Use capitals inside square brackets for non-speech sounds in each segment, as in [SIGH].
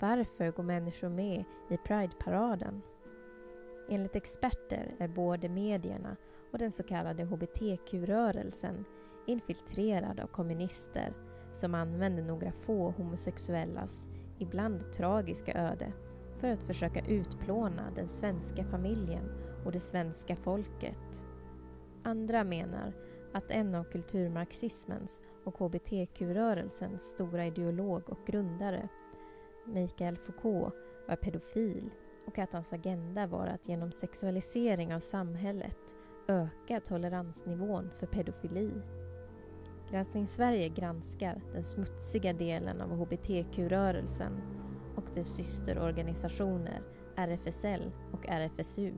Varför går människor med i Pride-paraden? Enligt experter är både medierna och den så kallade hbtq-rörelsen infiltrerad av kommunister som använder några få homosexuellas ibland tragiska öde för att försöka utplåna den svenska familjen och det svenska folket. Andra menar att en av kulturmarxismens och hbtq-rörelsens stora ideolog och grundare, Michael Foucault, var pedofil och att hans agenda var att genom sexualisering av samhället öka toleransnivån för pedofili. Granskning Sverige granskar den smutsiga delen av hbtq-rörelsen och dess systerorganisationer RFSL och RFSU.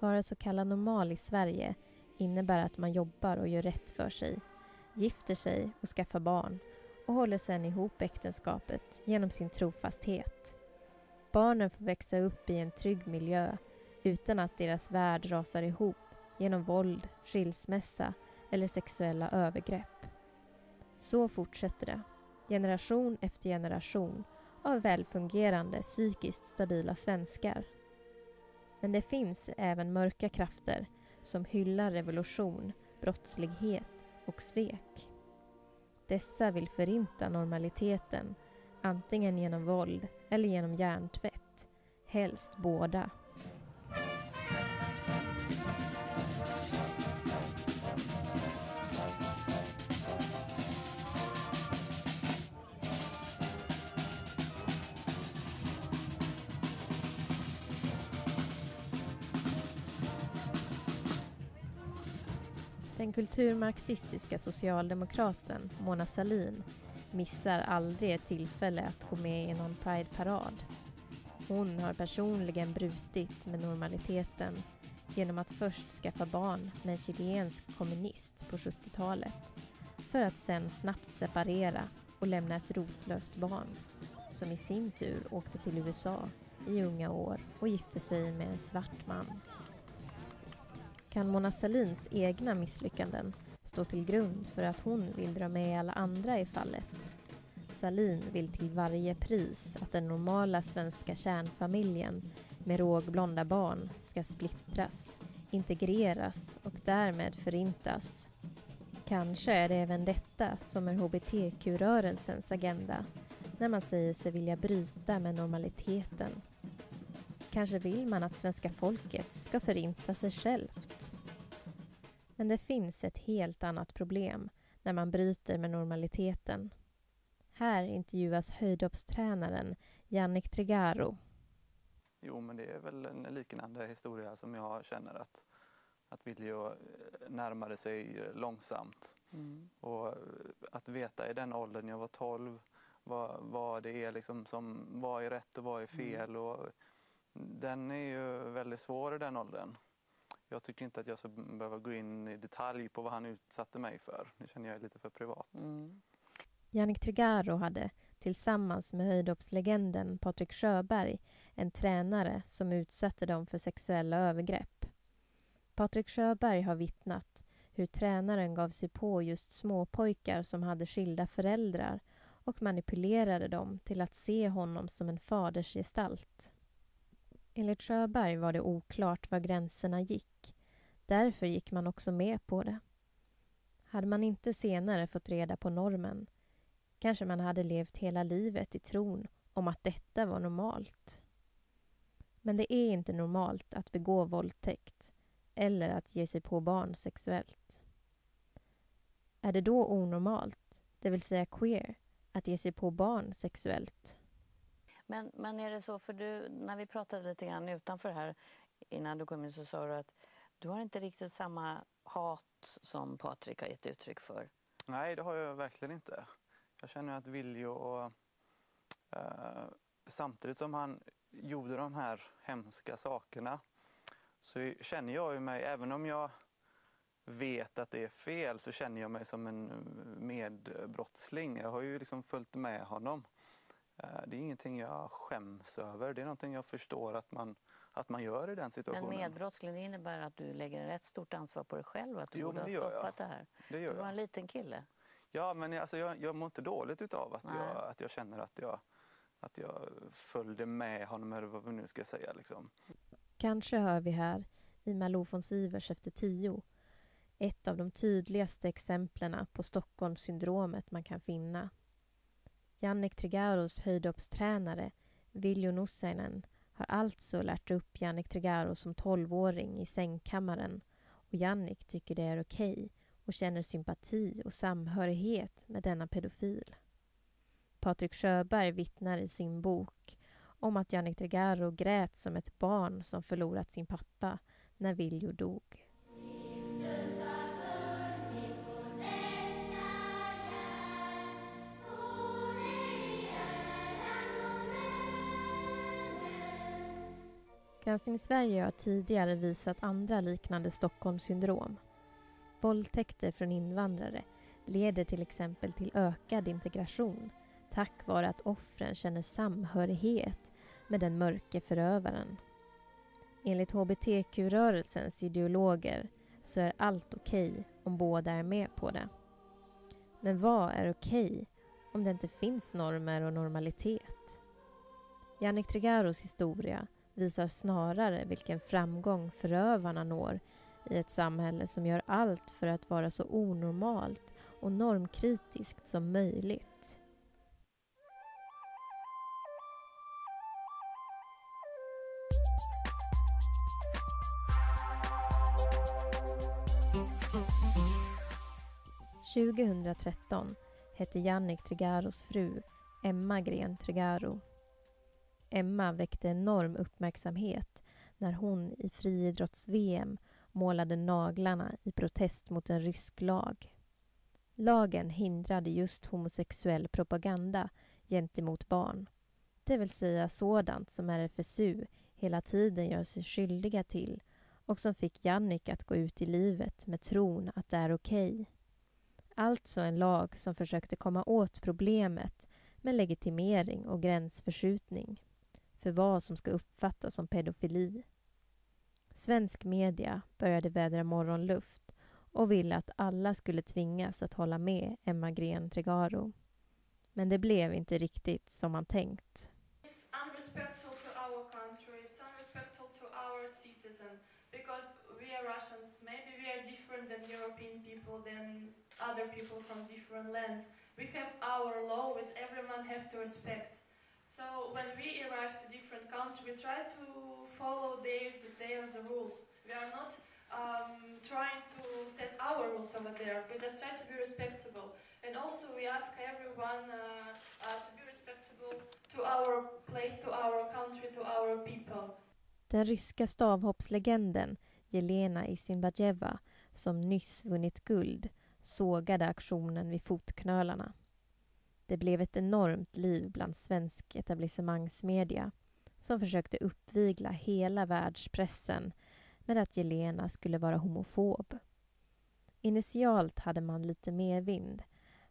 Att vara så kallad normal i Sverige innebär att man jobbar och gör rätt för sig, gifter sig och skaffar barn och håller sedan ihop äktenskapet genom sin trofasthet. Barnen får växa upp i en trygg miljö utan att deras värld rasar ihop genom våld, skilsmässa eller sexuella övergrepp. Så fortsätter det, generation efter generation av välfungerande, psykiskt stabila svenskar. Men det finns även mörka krafter som hyllar revolution, brottslighet och svek. Dessa vill förinta normaliteten, antingen genom våld eller genom hjärntvätt. Helst båda. Den kulturmarxistiska socialdemokraten Mona Sahlin missar aldrig ett tillfälle att gå med i någon Pride-parad. Hon har personligen brutit med normaliteten genom att först skaffa barn med en chilensk kommunist på 70-talet för att sen snabbt separera och lämna ett rotlöst barn som i sin tur åkte till USA i unga år och gifte sig med en svart man kan Mona Sahlins egna misslyckanden stå till grund för att hon vill dra med alla andra i fallet. Sahlin vill till varje pris att den normala svenska kärnfamiljen med rågblonda barn ska splittras, integreras och därmed förintas. Kanske är det även detta som är hbtq-rörelsens agenda när man säger sig vilja bryta med normaliteten Kanske vill man att svenska folket ska förinta sig självt. Men det finns ett helt annat problem när man bryter med normaliteten. Här intervjuas höjdhoppstränaren Jannik Tregaro. Jo, men det är väl en liknande historia som jag känner att, att Viljo närmade sig långsamt. Mm. Och att veta i den åldern, jag var 12, vad, vad det är liksom som vad är rätt och vad är fel. Mm. Och den är ju väldigt svår i den åldern. Jag tycker inte att jag ska behöva gå in i detalj på vad han utsatte mig för. Det känner jag är lite för privat. Mm. Jannik Trigaro hade tillsammans med höjdhoppslegenden Patrik Sjöberg en tränare som utsatte dem för sexuella övergrepp. Patrik Sjöberg har vittnat hur tränaren gav sig på just småpojkar som hade skilda föräldrar och manipulerade dem till att se honom som en fadersgestalt. Enligt Sjöberg var det oklart var gränserna gick. Därför gick man också med på det. Hade man inte senare fått reda på normen kanske man hade levt hela livet i tron om att detta var normalt. Men det är inte normalt att begå våldtäkt eller att ge sig på barn sexuellt. Är det då onormalt, det vill säga queer, att ge sig på barn sexuellt? Men, men är det så, för du, när vi pratade lite grann utanför här innan du kom in så sa du att du har inte riktigt samma hat som Patrik har gett uttryck för. Nej, det har jag verkligen inte. Jag känner att Viljo och eh, samtidigt som han gjorde de här hemska sakerna så känner jag ju mig, även om jag vet att det är fel, så känner jag mig som en eh, medbrottsling. Jag har ju liksom följt med honom. Eh, det är ingenting jag skäms över. Det är någonting jag förstår att man, att man gör i den situationen. Men medbrottsling innebär att du lägger ett rätt stort ansvar på dig själv att du jo, borde ha stoppat det här. Det gör du var jag. en liten kille. Ja, men alltså jag, jag mår inte dåligt utav att jag, att jag känner att jag, att jag följde med honom eller vad vi nu ska säga. Liksom. Kanske hör vi här i Malou von Sivers efter tio ett av de tydligaste exemplen på Stockholmssyndromet man kan finna. Jannik Trigaros höjdhoppstränare Viljo Nussainen har alltså lärt upp Jannik Trigaro som tolvåring i sängkammaren och Jannik tycker det är okej okay och känner sympati och samhörighet med denna pedofil. Patrik Sjöberg vittnar i sin bok om att Jannik Trigaro grät som ett barn som förlorat sin pappa när Viljo dog. Granskning Sverige har tidigare visat andra liknande Stockholmssyndrom. Våldtäkter från invandrare leder till exempel till ökad integration tack vare att offren känner samhörighet med den mörke förövaren. Enligt hbtq-rörelsens ideologer så är allt okej okay om båda är med på det. Men vad är okej okay om det inte finns normer och normalitet? Jannik Tregaros historia visar snarare vilken framgång förövarna når i ett samhälle som gör allt för att vara så onormalt och normkritiskt som möjligt. –2013 hette Jannik Trigaros fru Emma Gren Trigaro. Emma väckte enorm uppmärksamhet när hon i friidrotts-VM målade naglarna i protest mot en rysk lag. Lagen hindrade just homosexuell propaganda gentemot barn. Det vill säga sådant som RFSU hela tiden gör sig skyldiga till och som fick Jannik att gå ut i livet med tron att det är okej. Okay. Alltså en lag som försökte komma åt problemet med legitimering och gränsförskjutning för vad som ska uppfattas som pedofili. Svensk media började vädra morgonluft och ville att alla skulle tvingas att hålla med Emma Gren Tregaro. Men det blev inte riktigt som man tänkt. It's unrespectful to our country, it's unrespectful to our citizen because we are Russians, maybe we are different than European people, than other people from different lands. We have our law which everyone have to respect. So when we arrive to different countries, we try to follow their, rules. We are not um, trying to set our rules over there. We just try to be respectable. And also we ask everyone uh, uh, to be respectable to our place, to our country, to our people. Den ryska stavhoppslegenden Jelena Isinbajeva, som nyss vunnit guld, sågade aktionen vid fotknölarna. Det blev ett enormt liv bland svensk etablissemangsmedia som försökte uppvigla hela världspressen med att Jelena skulle vara homofob. Initialt hade man lite medvind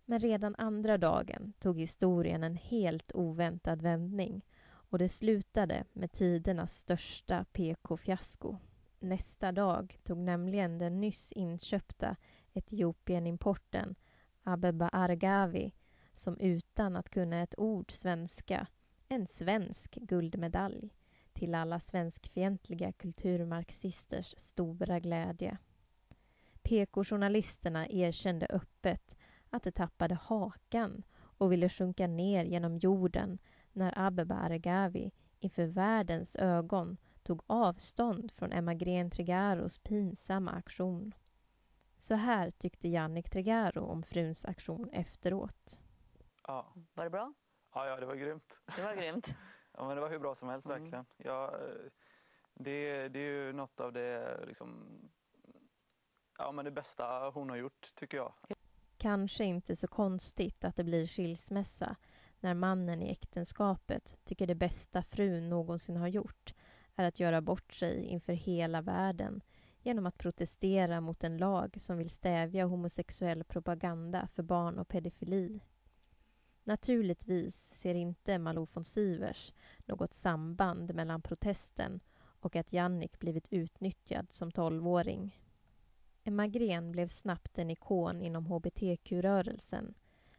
men redan andra dagen tog historien en helt oväntad vändning och det slutade med tidernas största PK-fiasko. Nästa dag tog nämligen den nyss inköpta Etiopien-importen Abeba Argavi som utan att kunna ett ord svenska en svensk guldmedalj till alla svenskfientliga kulturmarxisters stora glädje. PK-journalisterna erkände öppet att de tappade hakan och ville sjunka ner genom jorden när Abeba Aregawi inför världens ögon tog avstånd från Emma Gren Trigaros pinsamma aktion. Så här tyckte Jannik Tregaro om fruns aktion efteråt. Ja. Var det bra? Ja, ja, det var grymt. Det var grymt. [LAUGHS] Ja, men det var hur bra som helst Mm. verkligen. Ja, eh, det, det är ju något av det, liksom, ja, men det bästa hon har gjort, tycker jag. Kanske inte så konstigt att det blir skilsmässa när mannen i äktenskapet tycker det bästa frun någonsin har gjort är att göra bort sig inför hela världen genom att protestera mot en lag som vill stävja homosexuell propaganda för barn och pedofili. Naturligtvis ser inte Malou von Sivers något samband mellan protesten och att Jannik blivit utnyttjad som tolvåring. Emma Gren blev snabbt en ikon inom hbtq-rörelsen,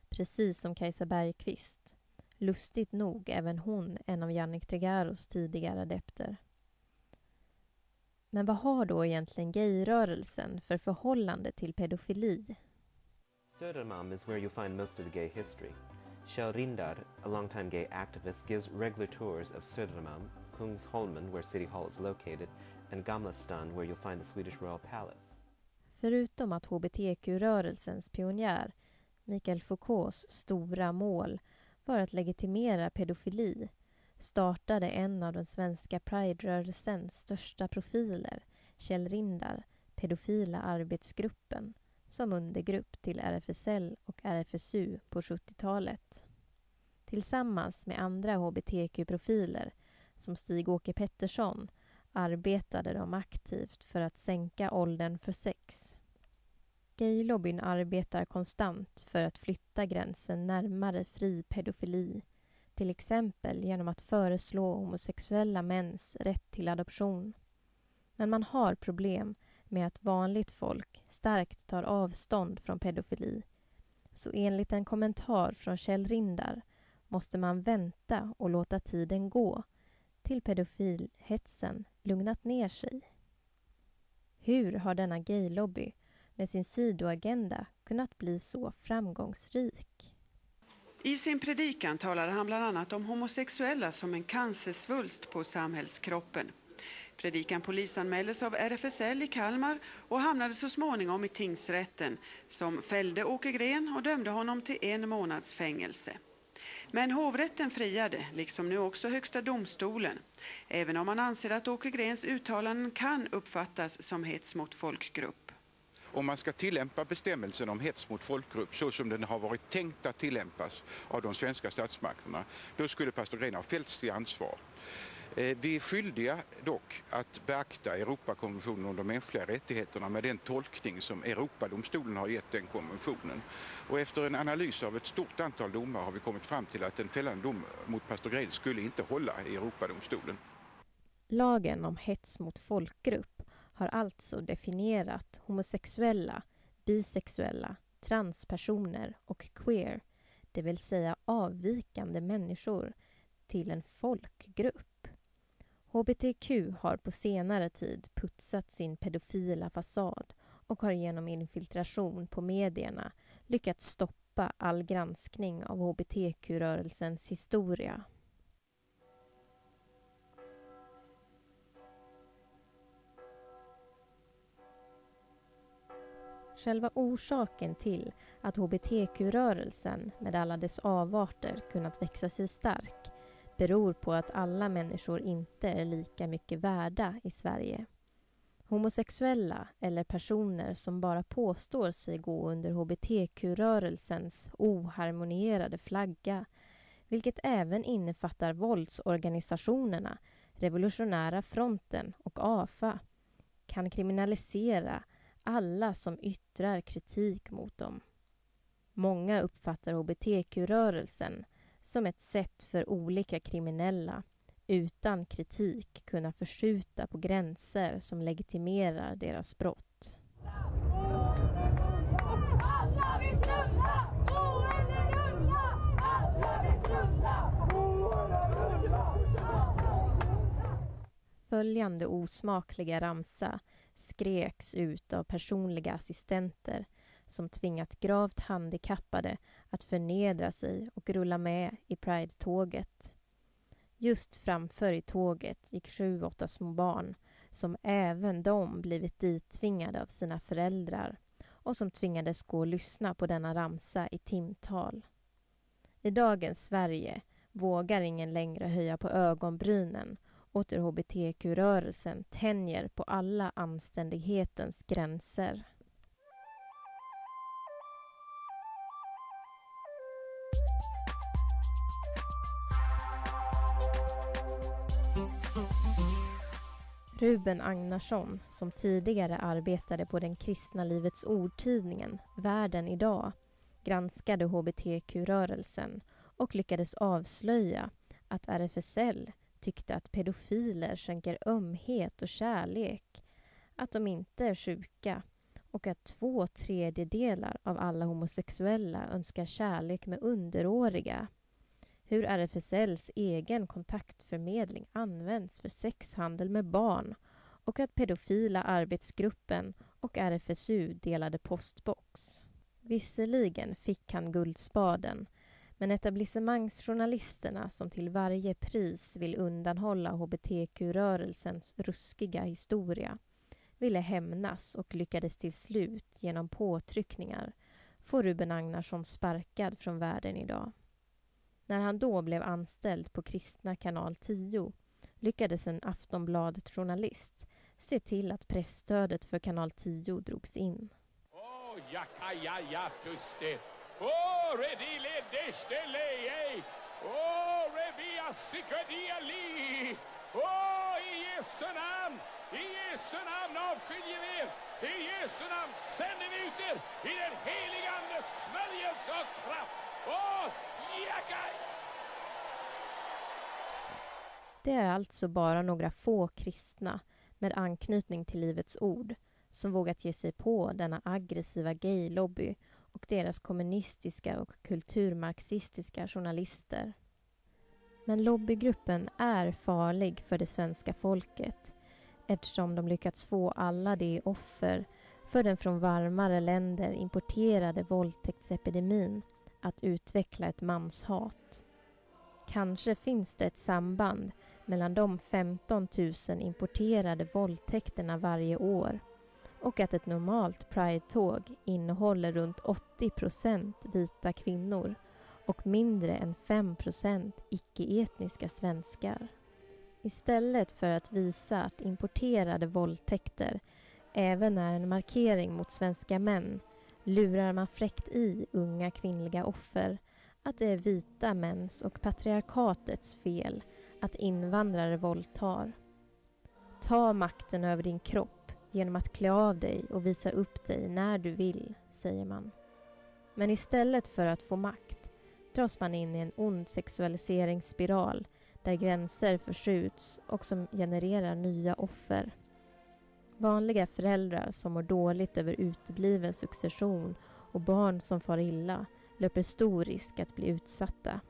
precis som Kajsa Bergqvist. Lustigt nog även hon en av Jannik Tregaros tidigare adepter. Men vad har då egentligen gayrörelsen för förhållande till pedofili? Södermalm is where you find most of the gay history. Kjell Rindar, a longtime gay activist, gives regular tours of Södermalm, Kungsholmen, where City Hall is located, and Gamla stan, where you'll find the Swedish Royal Palace. Förutom att hbtq-rörelsens pionjär Michael Foucaults stora mål var att legitimera pedofili startade en av den svenska pride-rörelsens största profiler, Kjell Rindar, Pedofila arbetsgruppen, som undergrupp till RFSL och RFSU på 70-talet. Tillsammans med andra hbtq-profiler, som Stig-Åke Pettersson, arbetade de aktivt för att sänka åldern för sex. Gaylobbyn arbetar konstant för att flytta gränsen närmare fri pedofili till exempel genom att föreslå homosexuella mäns rätt till adoption. Men man har problem med att vanligt folk starkt tar avstånd från pedofili. Så enligt en kommentar från Kjell Rindar måste man vänta och låta tiden gå till pedofilhetsen lugnat ner sig. Hur har denna gaylobby med sin sidoagenda kunnat bli så framgångsrik? I sin predikan talade han bland annat om homosexuella som en cancersvulst på samhällskroppen. Predikan polisanmäldes av RFSL i Kalmar och hamnade så småningom i tingsrätten som fällde Åke Gren och dömde honom till en månads fängelse. Men hovrätten friade, liksom nu också Högsta domstolen, även om man anser att Åke Grens uttalanden kan uppfattas som hets mot folkgrupp. om man ska tillämpa bestämmelsen om hets mot folkgrupp så som den har varit tänkt att tillämpas av de svenska statsmakterna, då skulle pastor Gren ha fällts till ansvar. Eh, vi är skyldiga dock att beakta Europakonventionen om de mänskliga rättigheterna med den tolkning som Europadomstolen har gett den konventionen. Och efter en analys av ett stort antal domar har vi kommit fram till att en fällande dom mot pastor Grell skulle inte hålla i Europadomstolen. Lagen om hets mot folkgrupp har alltså definierat homosexuella, bisexuella, transpersoner och queer, det vill säga avvikande människor, till en folkgrupp. HBTQ har på senare tid putsat sin pedofila fasad och har genom infiltration på medierna lyckats stoppa all granskning av hbtq-rörelsens historia. Själva orsaken till att hbtq-rörelsen med alla dess avarter kunnat växa sig stark beror på att alla människor inte är lika mycket värda i Sverige. Homosexuella eller personer som bara påstår sig gå under hbtq-rörelsens oharmonierade flagga, vilket även innefattar våldsorganisationerna Revolutionära fronten och AFA, kan kriminalisera alla som yttrar kritik mot dem. Många uppfattar hbtq-rörelsen som ett sätt för olika kriminella utan kritik kunna förskjuta på gränser som legitimerar deras brott. Alla vill! Gå eller rulla! Alla vill! Gå eller rulla! Följande osmakliga ramsa skreks ut av personliga assistenter som tvingat gravt handikappade att förnedra sig och rulla med i Pride-tåget. Just framför i tåget gick sju, åtta små barn som även de blivit dittvingade av sina föräldrar och som tvingades gå och lyssna på denna ramsa i timtal. I dagens Sverige vågar ingen längre höja på ögonbrynen åt hur hbtq-rörelsen tänjer på alla anständighetens gränser. Ruben Agnarsson, som tidigare arbetade på den kristna Livets Ord-tidningen Världen idag, granskade hbtq-rörelsen och lyckades avslöja att RFSL tyckte att pedofiler skänker ömhet och kärlek, att de inte är sjuka och att två tredjedelar av alla homosexuella önskar kärlek med underåriga. Hur RFSLs egen kontaktförmedling används för sexhandel med barn och att pedofila arbetsgruppen och RFSU delade postbox. Visserligen fick han Guldspaden men etablissemangsjournalisterna som till varje pris vill undanhålla hbtq-rörelsens ruskiga historia ville hämnas och lyckades till slut genom påtryckningar få Ruben Agnarsson sparkad från världen idag. När han då blev anställd på kristna kanal 10 lyckades en Aftonbladet-journalist se till att pressstödet för kanal 10 drogs in. Oh, ja, ja. Oh, redile. Oh, revia. Oh, i Jesu namn. I Jesu namn avskiljer vi er. I Jesu namn sänder vi ut er i den helige Andes smörjelse och kraft. Oh. Det är alltså bara några få kristna med anknytning till Livets Ord som vågat ge sig på denna aggressiva gaylobby och deras kommunistiska och kulturmarxistiska journalister. Men lobbygruppen är farlig för det svenska folket eftersom de lyckats få alla de offer för den från varmare länder importerade våldtäktsepidemin att utveckla ett manshat. Kanske finns det ett samband mellan de 15 000 importerade våldtäkterna varje år och att ett normalt Pride-tåg innehåller runt 80% vita kvinnor och mindre än 5% icke-etniska svenskar. Istället för att visa att importerade våldtäkter även är en markering mot svenska män lurar man fräckt i unga kvinnliga offer att det är vita mäns och patriarkatets fel att invandrare våldtar. Ta makten över din kropp genom att klä av dig och visa upp dig när du vill, säger man. Men istället för att få makt dras man in i en ond sexualiseringsspiral där gränser förskjuts och som genererar nya offer. Vanliga föräldrar som mår dåligt över utebliven succession och barn som far illa löper stor risk att bli utsatta.